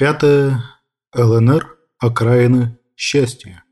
Пятое. ЛНР. Окраины счастья.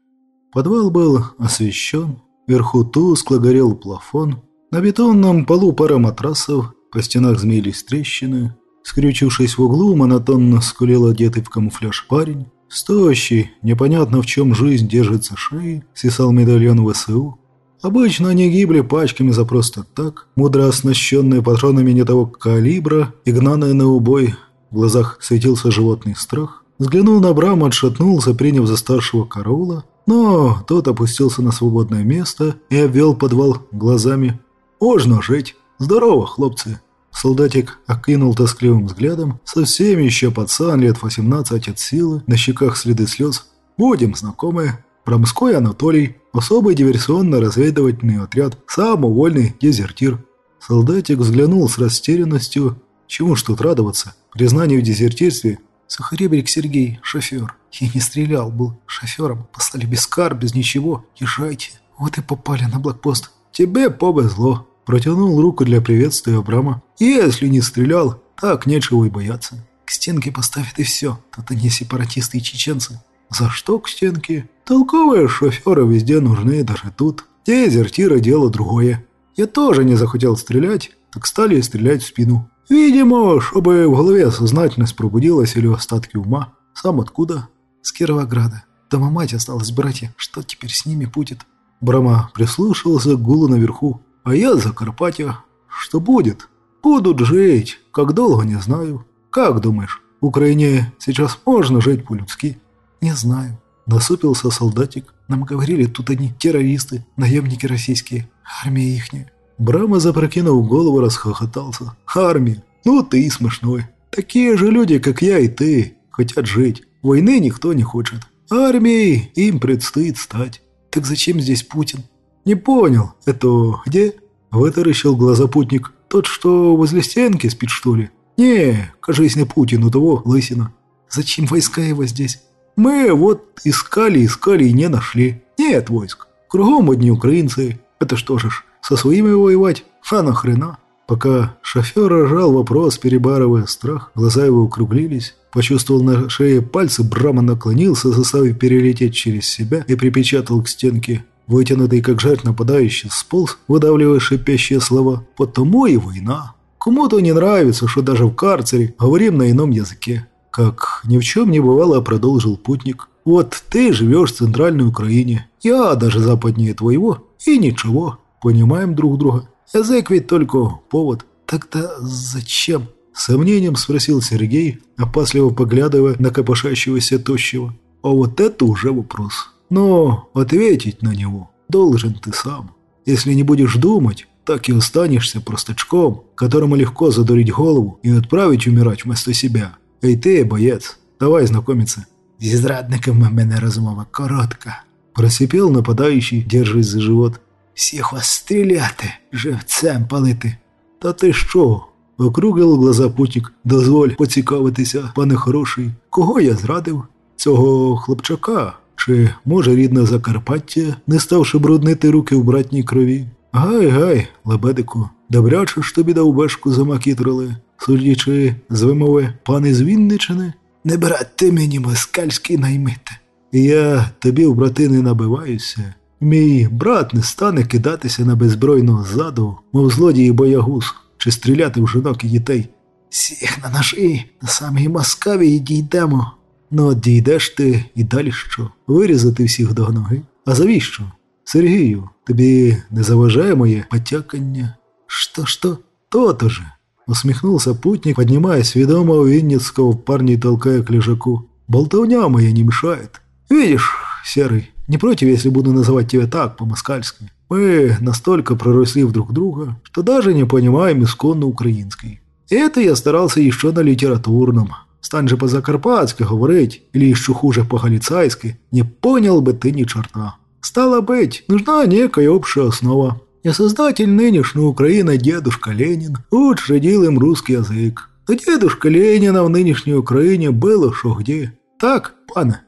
Подвал был освещен, вверху тускло горел плафон, на бетонном полу пара матрасов, по стенах змеились трещины, скрючившись в углу, монотонно скулил одетый в камуфляж парень, стоящий, непонятно в чем жизнь держится шеи, свисал медальон ВСУ. Обычно они гибли пачками за просто так, мудро оснащенные патронами не того калибра и гнанные на убой – в глазах светился животный страх. Взглянул на Брама, отшатнулся, приняв за старшего караула, но тот опустился на свободное место и обвел подвал глазами. «Можно жить! Здорово, хлопцы!» Солдатик окинул тоскливым взглядом, совсем еще пацан, лет 18 от силы, на щеках следы слез. «Будем знакомы. Промской Анатолий, особый диверсионно-разведывательный отряд, самый вольный дезертир». Солдатик взглянул с растерянностью. Чему ж тут радоваться? Признание в дезертирстве. Сухаребрик Сергей, шофер. Я не стрелял, был шофером. Послали без кар, без ничего. Езжайте. Вот и попали на блокпост. Тебе повезло. Протянул руку для приветствия Абрама. Если не стрелял, так нечего и бояться. К стенке поставят и все. Тут они сепаратисты и чеченцы. За что к стенке? Толковые шоферы везде нужны, даже тут. Дезертира дело другое. Я тоже не захотел стрелять, так стали стрелять в спину. Видимо, чтобы в голове сознательность пробудилась или остатки ума. Сам откуда? С Кировограда. Дома мать осталась братья. Что теперь с ними будет? Брама прислушался к гулу наверху. А я за Карпатья. Что будет? Будут жить. Как долго, не знаю. Как думаешь, в Украине сейчас можно жить по-людски? Не знаю. Насупился солдатик. Нам говорили, тут они террористы, наемники российские, армия ихняя. Брама, запрокинув голову, расхохотался. «Армия! Ну ты и смешной. Такие же люди, как я и ты, хотят жить. Войны никто не хочет. Армией им предстоит стать. Так зачем здесь Путин? Не понял. Это где? Вытаращил глаза путник. Тот, что возле стенки спит, что ли? Не, кажись, не Путин, у того лысина. Зачем войска его здесь? Мы вот искали, искали и не нашли. Нет войск. Кругом одни украинцы. Это что же ж, со своими воевать? А нахрена? Пока шофер рожал вопрос, перебарывая страх, глаза его укруглились. Почувствовал на шее пальцы, Брама наклонился, заставив перелететь через себя и припечатал к стенке. Вытянутый, как жарь нападающий, сполз, выдавливая шипящие слова. «Потому и война. Кому-то не нравится, что даже в карцере говорим на ином языке». Как ни в чем не бывало, продолжил путник. «Вот ты живешь в центральной Украине, я даже западнее твоего, и ничего, понимаем друг друга. Язык ведь только повод. Тогда зачем?» Сомнением спросил Сергей, опасливо поглядывая на копошащегося тощего. «А вот это уже вопрос. Но ответить на него должен ты сам. Если не будешь думать, так и останешься простачком, которому легко задурить голову и отправить умирать вместо себя. Эй ты, боец, давай знакомиться». «Зі зрадниками мене розмова коротка», – просипел нападающий, держась за живот. Всіх вас стріляти, живцем палити. Та ти що? Округлив глаза путник. Дозволь поцікавитися, пане хороший, кого я зрадив? Цього хлопчака? Чи, може, рідне Закарпаття, не ставши бруднити руки в братній крові? Гай, гай, лебедику, добряче ж тобі довбешку замакітрили, судячи з вимови пани з Вінничини? Не брат ти мені москальський наймите. Я тобі в брати не набиваюся. Мій брат не стане кидатися на беззбройного ззаду, мов злодії боягуз, чи стріляти в жінок і дітей. Всіх на ножі, на самій Москаві і дійдемо. Ну от дійдеш ти і далі що? Вирізати всіх до ноги. А завіщо? Сергію, тобі не заважає моє потякання? Що, що? То-то же. Усмехнулся путник, поднимая сведомого Винницкого в парня и толкая к лежаку. Болтовня моя не мешает. Видишь, Серый, не против, если буду называть тебя так, по-москальски. Мы настолько проросли в друг друга, что даже не понимаем исконно украинской. И это я старался еще на литературном. Стань же по-закарпатски говорить, или еще хуже по-галицайски, не понял бы ты ни черта. Стало быть, нужна некая общая основа. И создатель нынешней Украины дедушка Ленин учредил им русский язык. Но дедушка Ленина в нынешней Украине было шо где. Так, пане?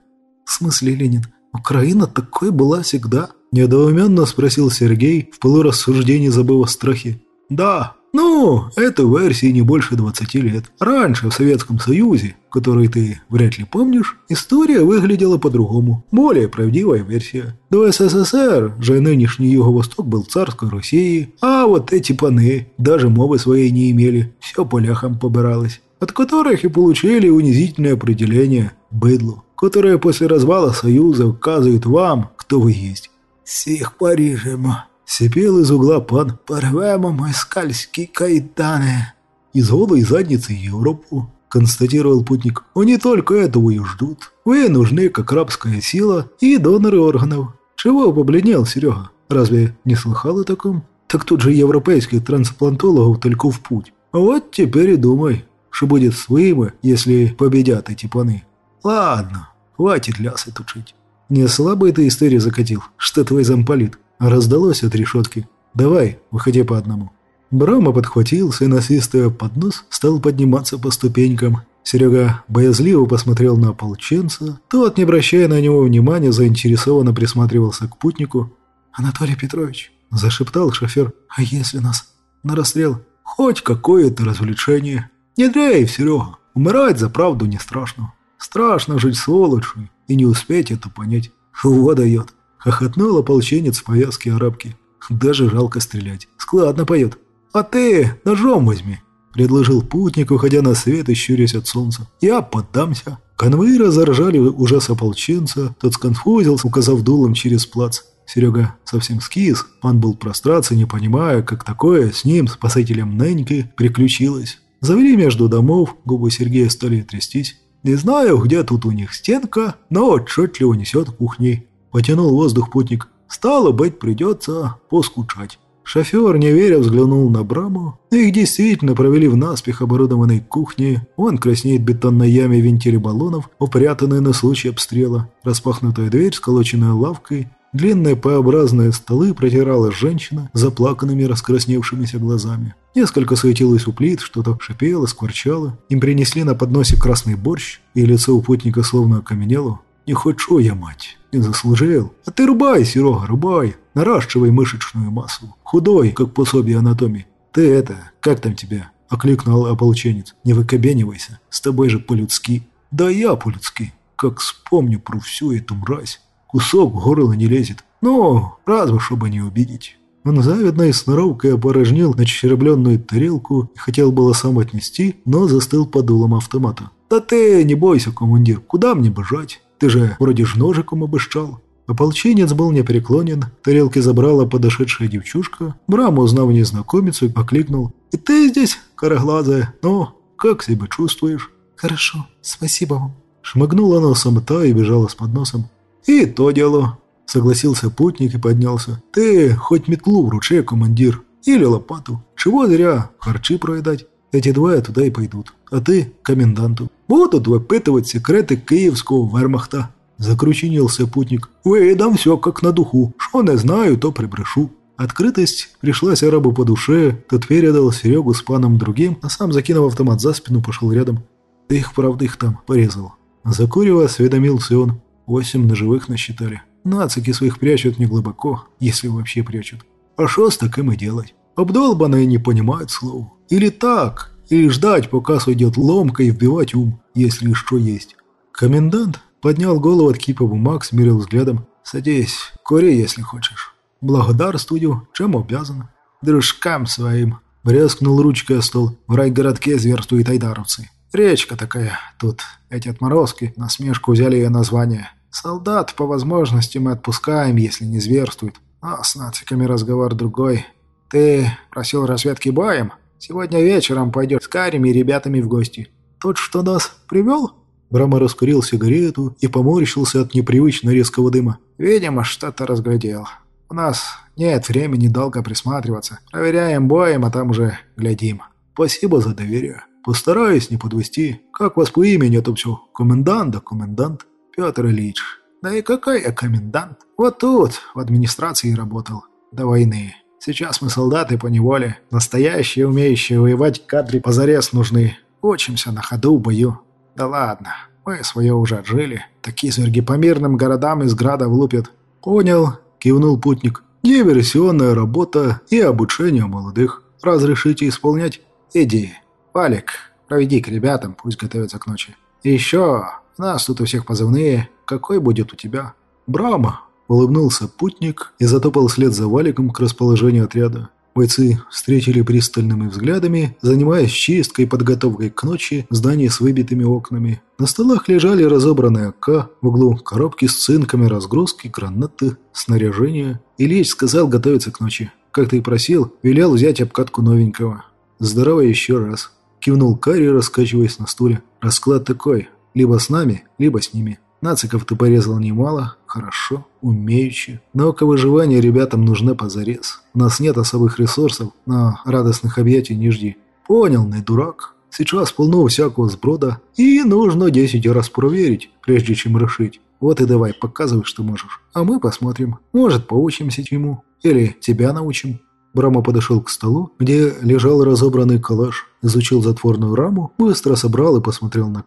В смысле, Ленин? «Украина такой была всегда?» – недоуменно спросил Сергей, в полурассуждении забыв о страхе. «Да, Ну, этой версии не больше 20 лет. Раньше в Советском Союзе, который ты вряд ли помнишь, история выглядела по-другому. Более правдивая версия. До СССР же нынешний Юго-Восток был царской Россией, а вот эти паны даже мовы своей не имели. Все по ляхам побиралось. От которых и получили унизительное определение «быдло», которое после развала Союза указывает вам, кто вы есть. «Всех Парижем», Сипел из угла пан «Порвемо москальские кайданы». «Из голой задницы Европу», – констатировал путник. «Они только этого и ждут. Вы нужны как рабская сила и доноры органов». «Чего побледнел, Серега? Разве не слыхал о таком?» «Так тут же европейских трансплантологов только в путь. Вот теперь и думай, что будет с Вымы, если победят эти паны. Ладно, хватит лясы тучить. Не слабый ты историю закатил, что твой замполит. Раздалось от решетки. «Давай, выходи по одному». Брама подхватился и, насвистывая под нос, стал подниматься по ступенькам. Серега боязливо посмотрел на ополченца. Тот, не обращая на него внимания, заинтересованно присматривался к путнику. «Анатолий Петрович», – зашептал шофер, – «а если нас на расстрел? Хоть какое-то развлечение. Не дрейф, Серега, умирать за правду не страшно. Страшно жить сволочью и не успеть это понять. Вот дает». Хохотнул ополченец в повязке арабки. Даже жалко стрелять. Складно поет. «А ты ножом возьми», – предложил путник, уходя на свет и щурясь от солнца. «Я поддамся». Конвоиры заржали ужас ополченца, тот сконфузился, указав дулом через плац. Серега совсем скис, он был прострации, не понимая, как такое с ним, спасателем Неньки, приключилось. Завели между домов, губы Сергея стали трястись. Не знаю, где тут у них стенка, но отчетливо несет кухней. Потянул воздух путник. Стало быть, придется поскучать. Шофер, не веря, взглянул на браму. Их действительно провели в наспех оборудованной кухне. Он краснеет бетонной яме вентили баллонов, упрятанные на случай обстрела. Распахнутая дверь, сколоченная лавкой. Длинные П-образные столы протирала женщина заплаканными раскрасневшимися глазами. Несколько суетилось у плит, что-то шипело, скворчало. Им принесли на подносе красный борщ, и лицо у путника словно окаменело. «Не хочу я, мать, не заслужил. А ты рубай, Серега, рубай, наращивай мышечную массу. Худой, как пособие анатомии. Ты это, как там тебя?» – окликнул ополченец. «Не выкобенивайся, с тобой же по-людски». «Да я по-людски, как вспомню про всю эту мразь. Кусок в горло не лезет. Ну, разве чтобы не убедить». Он завидной сноровкой опорожнил начеребленную тарелку и хотел было сам отнести, но застыл под дулом автомата. «Да ты не бойся, командир, куда мне бежать? Ты же вроде ж ножиком обыщал». Ополченец был непреклонен, тарелки забрала подошедшая девчушка. Брам, узнав незнакомицу, окликнул. «И ты здесь, короглазая? Ну, как себя чувствуешь?» «Хорошо, спасибо вам». Шмыгнула носом та и бежала с подносом. «И то дело», — согласился путник и поднялся. «Ты хоть метлу вручи, командир, или лопату. Чего зря харчи проедать. Эти двое туда и пойдут, а ты – коменданту. Будут выпытывать секреты киевского вермахта». Закручинился путник. «Выдам все как на духу. Что не знаю, то прибрешу». Открытость пришлась арабу по душе, тот передал Серегу с паном другим, а сам, закинув автомат за спину, пошел рядом. «Ты их, правда, их там порезал». Закурева осведомился он. Восемь ножевых насчитали. Нацики своих прячут не глубоко, если вообще прячут. А что с таким и делать? Обдолбанные не понимают слов. Или так, или ждать, пока сойдет ломка и вбивать ум, если что есть. Комендант поднял голову от кипа бумаг, смирил взглядом. «Садись, кури, если хочешь. Благодарствую, чем обязан. Дружкам своим». Брязкнул ручкой о стол. В райгородке зверствуют айдаровцы. Речка такая тут. Эти отморозки на смешку взяли ее название. Солдат по возможности мы отпускаем, если не зверствует. А с нациками разговор другой. Ты просил разведки боем? Сегодня вечером пойдешь с Карими и ребятами в гости. Тот, что нас привел?» Брама раскурил сигарету и поморщился от непривычно резкого дыма. «Видимо, что-то разглядел. У нас нет времени долго присматриваться. Проверяем боем, а там уже глядим. Спасибо за доверие. Постараюсь не подвести. Как вас по имени это все? Комендант да комендант? Петр Ильич. Да и какой я комендант? Вот тут, в администрации работал. До войны. Сейчас мы солдаты по неволе, настоящие, умеющие воевать кадры позарез нужны. Учимся на ходу в бою. Да ладно, мы свое уже отжили. Такие зверги по мирным городам из града влупят. Понял, кивнул путник. Диверсионная работа и обучение молодых. разрешите исполнять? Иди. Валик, проведи к ребятам, пусть готовятся к ночи. Еще, нас тут у всех позывные. Какой будет у тебя? Брама. Улыбнулся путник и затопал вслед за Валиком к расположению отряда. Бойцы встретили пристальными взглядами, занимаясь чисткой и подготовкой к ночи зданий с выбитыми окнами. На столах лежали разобранные АК, в углу коробки с цинками, разгрузки, гранаты, снаряжение. Ильич сказал готовиться к ночи. Как ты и просил, велел взять обкатку новенького. Здорово еще раз. Кивнул Карри, раскачиваясь на стуле. Расклад такой. Либо с нами, либо с ними. Нациков ты порезал немало, хорошо, умеючи. Но к выживанию ребятам нужна позарез. У нас нет особых ресурсов, но радостных объятий не жди. Понял, не дурак. Сейчас полно всякого сброда, и нужно десять раз проверить, прежде чем решить. Вот и давай, показывай, что можешь. А мы посмотрим. Может, поучимся ему. Или тебя научим. Брама подошел к столу, где лежал разобранный калаш, изучил затворную раму, быстро собрал и посмотрел на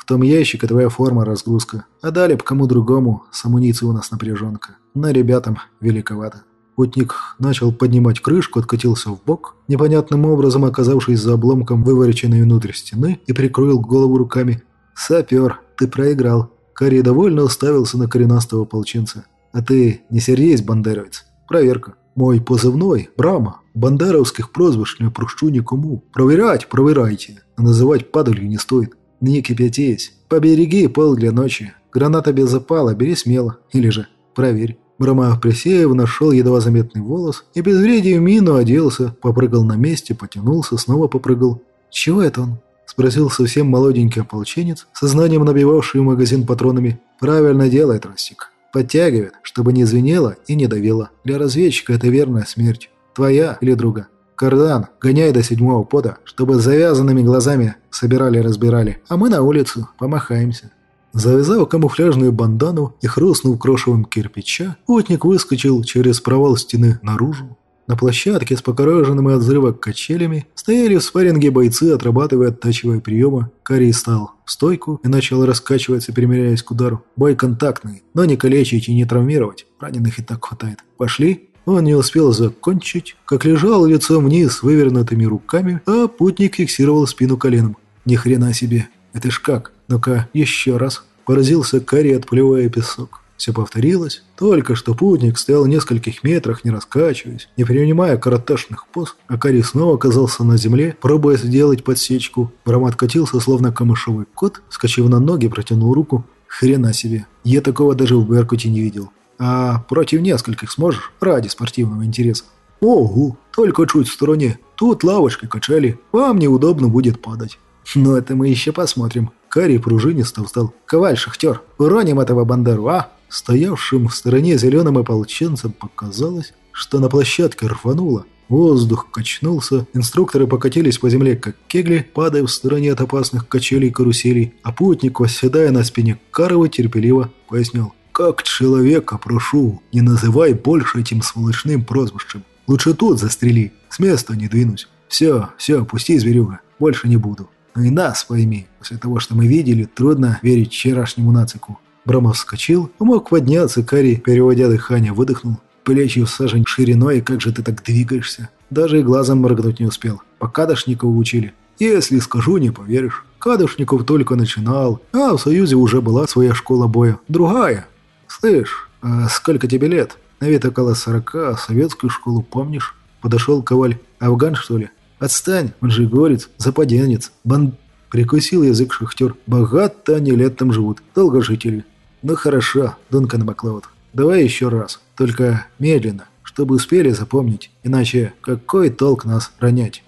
Карева том ящике твоя форма разгрузка. А далее по кому другому, с амуницией у нас напряженка. На ребятам великовато. Путник начал поднимать крышку, откатился в бок, непонятным образом оказавшись за обломком вывороченной внутрь стены и прикрыл голову руками. «Сапер, ты проиграл». Карри довольно уставился на коренастого ополченца. «А ты не сердись, бандеровец. Проверка. Мой позывной – Брама. Бандеровских прозвищ не прощу никому. Проверять проверяйте, а называть падалью не стоит. Не кипятись. Побереги пол для ночи. Граната без запала, бери смело. Или же проверь. Брамах Присеев нашел едва заметный волос и без вреди в мину оделся, попрыгал на месте, потянулся, снова попрыгал. «Чего это он?» – спросил совсем молоденький ополченец, сознанием набивавший магазин патронами. «Правильно делает, Ростик. Подтягивает, чтобы не звенело и не давило. Для разведчика это верная смерть. Твоя или друга?» Кардан, гоняй до седьмого пода, чтобы завязанными глазами собирали-разбирали, а мы на улицу помахаемся». Завязав камуфляжную бандану и хрустнув крошевым кирпича, путник выскочил через провал стены наружу. На площадке с покореженными от взрыва качелями стояли в спарринге бойцы, отрабатывая оттачивая приемы. Карий стал в стойку и начал раскачиваться, перемеряясь к удару. Бой контактный, но не калечить и не травмировать. Раненых и так хватает. «Пошли?» Он не успел закончить, как лежал лицом вниз вывернутыми руками, а путник фиксировал спину коленом. Ни хрена себе, это ж как? Ну-ка, еще раз. Поразился Карри, отплевая песок. Все повторилось, только что путник стоял в нескольких метрах, не раскачиваясь, не принимая караташных поз, а Карри снова оказался на земле, пробуя сделать подсечку. Брамат катился, словно камышовый кот, скачив на ноги, протянул руку. Хрена себе, я такого даже в Беркуте не видел. А против нескольких сможешь? Ради спортивного интереса. Ого, только чуть в стороне. Тут лавочкой качали. Вам неудобно будет падать. Но это мы еще посмотрим. Карри пружинисто встал. Коваль, шахтер, уроним этого бандеру, а? Стоявшим в стороне зеленым ополченцам показалось, что на площадке рвануло. Воздух качнулся, инструкторы покатились по земле, как кегли, падая в стороне от опасных качелей-каруселей, а путник, восседая на спине Карова, терпеливо пояснил. Как человека прошу, не называй больше этим сволочным прозвищем. Лучше тут застрели, с места не двинусь. Все, все, пусти, зверюга, больше не буду. Но и нас пойми, после того, что мы видели, трудно верить вчерашнему нацику. Брамов вскочил, помог подняться, Кари, переводя дыхание, выдохнул. Плечи в сажень шириной, как же ты так двигаешься? Даже и глазом моргнуть не успел. По Кадошникову учили. Если скажу, не поверишь. Кадошников только начинал, а в Союзе уже была своя школа боя. Другая, «Слышь, а сколько тебе лет? На вид около сорока, советскую школу помнишь?» Подошел Коваль. «Афган, что ли?» «Отстань, он же горец, западенец, банд...» Прикусил язык шахтер. «Богато они лет там живут, долгожители». «Ну хорошо, Дункан Маклауд, давай еще раз, только медленно, чтобы успели запомнить, иначе какой толк нас ронять?»